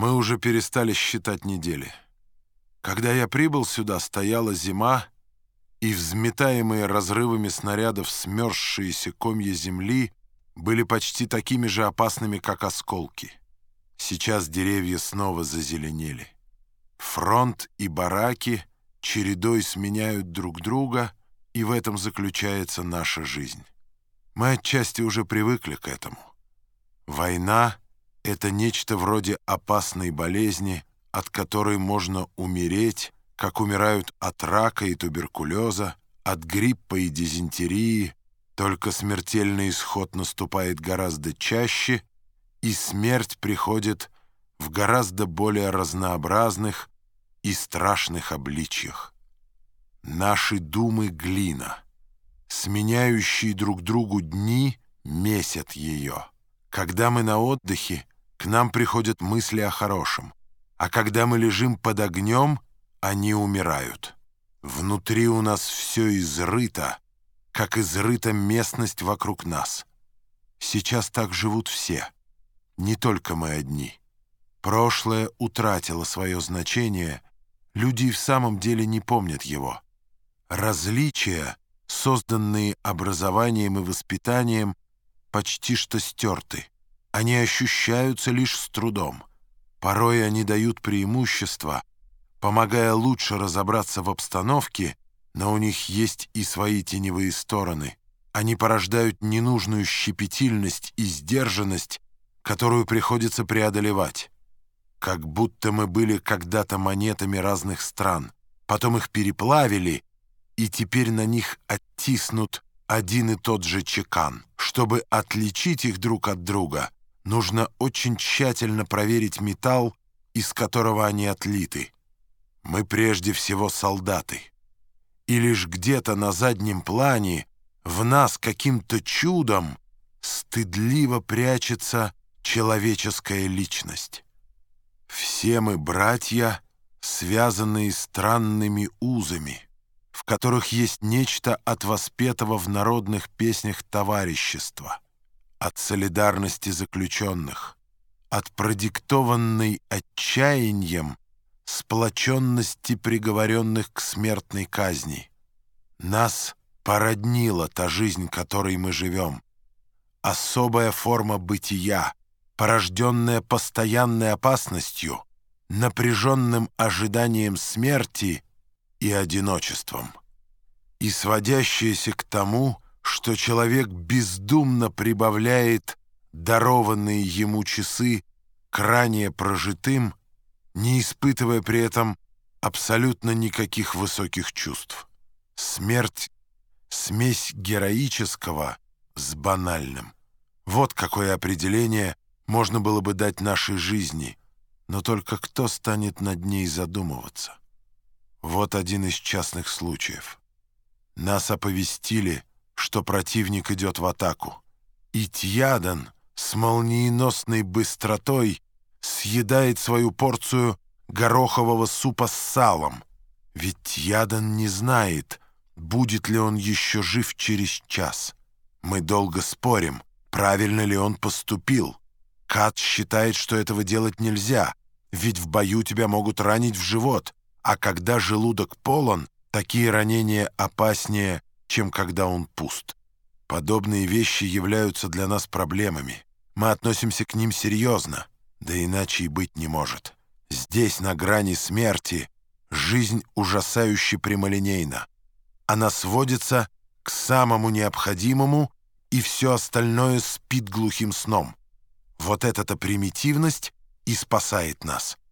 Мы уже перестали считать недели. Когда я прибыл сюда, стояла зима, и взметаемые разрывами снарядов смерзшиеся комья земли были почти такими же опасными, как осколки. Сейчас деревья снова зазеленели. Фронт и бараки чередой сменяют друг друга, и в этом заключается наша жизнь. Мы отчасти уже привыкли к этому. Война — это нечто вроде опасной болезни, от которой можно умереть, как умирают от рака и туберкулеза, от гриппа и дизентерии, только смертельный исход наступает гораздо чаще, и смерть приходит в гораздо более разнообразных и страшных обличьях. Наши думы — глина, сменяющие друг другу дни месят ее. Когда мы на отдыхе, к нам приходят мысли о хорошем, а когда мы лежим под огнем, они умирают. Внутри у нас все изрыто, как изрыта местность вокруг нас. Сейчас так живут все, не только мы одни. Прошлое утратило свое значение, люди в самом деле не помнят его. Различия, созданные образованием и воспитанием, почти что стерты. Они ощущаются лишь с трудом. Порой они дают преимущество, помогая лучше разобраться в обстановке, но у них есть и свои теневые стороны. Они порождают ненужную щепетильность и сдержанность, которую приходится преодолевать. Как будто мы были когда-то монетами разных стран, потом их переплавили, и теперь на них оттиснут один и тот же чекан. Чтобы отличить их друг от друга, нужно очень тщательно проверить металл, из которого они отлиты. Мы прежде всего солдаты. И лишь где-то на заднем плане в нас каким-то чудом стыдливо прячется человеческая личность. Все мы братья, связанные странными узами в которых есть нечто от воспетого в народных песнях товарищества, от солидарности заключенных, от продиктованной отчаянием сплоченности приговоренных к смертной казни. Нас породнила та жизнь, которой мы живем, особая форма бытия, порожденная постоянной опасностью, напряженным ожиданием смерти — и одиночеством, и сводящееся к тому, что человек бездумно прибавляет дарованные ему часы к ранее прожитым, не испытывая при этом абсолютно никаких высоких чувств. Смерть — смесь героического с банальным. Вот какое определение можно было бы дать нашей жизни, но только кто станет над ней задумываться? Вот один из частных случаев. Нас оповестили, что противник идет в атаку. И Тьядан с молниеносной быстротой съедает свою порцию горохового супа с салом. Ведь Тьядан не знает, будет ли он еще жив через час. Мы долго спорим, правильно ли он поступил. Кат считает, что этого делать нельзя, ведь в бою тебя могут ранить в живот — а когда желудок полон, такие ранения опаснее, чем когда он пуст. Подобные вещи являются для нас проблемами. Мы относимся к ним серьезно, да иначе и быть не может. Здесь, на грани смерти, жизнь ужасающе прямолинейна. Она сводится к самому необходимому, и все остальное спит глухим сном. Вот эта-то примитивность и спасает нас.